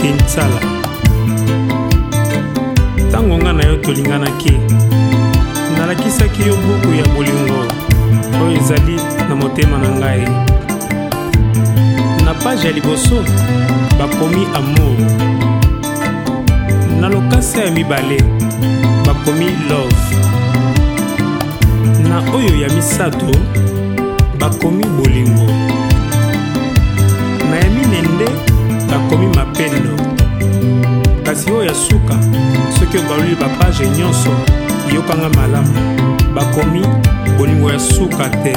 kinsala ntango ngai na yo tolinganaki nalakisaki yo buku ya bolingo oyo ezali na motema na ngai na paje ya liboso bakomi amour na lokasa ya mibale bakomi love na oyo ya misato bakomi bolingo na ya mine nde bakomi mapendo kasi oyo ya suka soki obaloli bapage nyonso yokanga malamu bakomi bolingo ya suka te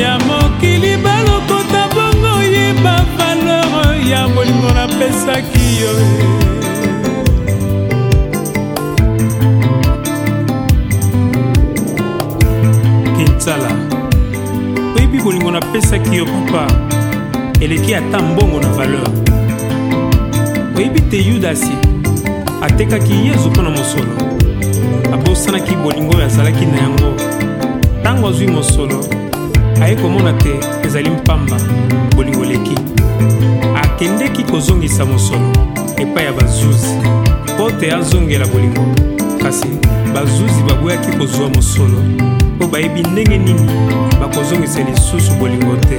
ya mokili balokota bongo yeba valeur ya bolingo napesaki yo kinsala oyebi bolingo napesaki yo papa eleki ata mbongo na valeur oyebi te yudasi atekaki yezu mpo na mosolo abosanaki bolingo oyo azalaki na yango ntango azwi mosolo aye komona te ezali mpamba bolingo leki akendeki kozongisa mosolo epai ya bazuzi mpo te azongela bolingo kasi bazuzi baboyaki kozwa mosolo mpo bayebi ndenge nini bakozongisa lisusu bolingo te